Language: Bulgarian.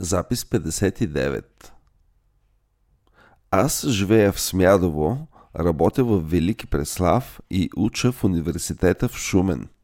Запис 59 Аз живея в Смядово, работя в Велики Преслав и уча в университета в Шумен –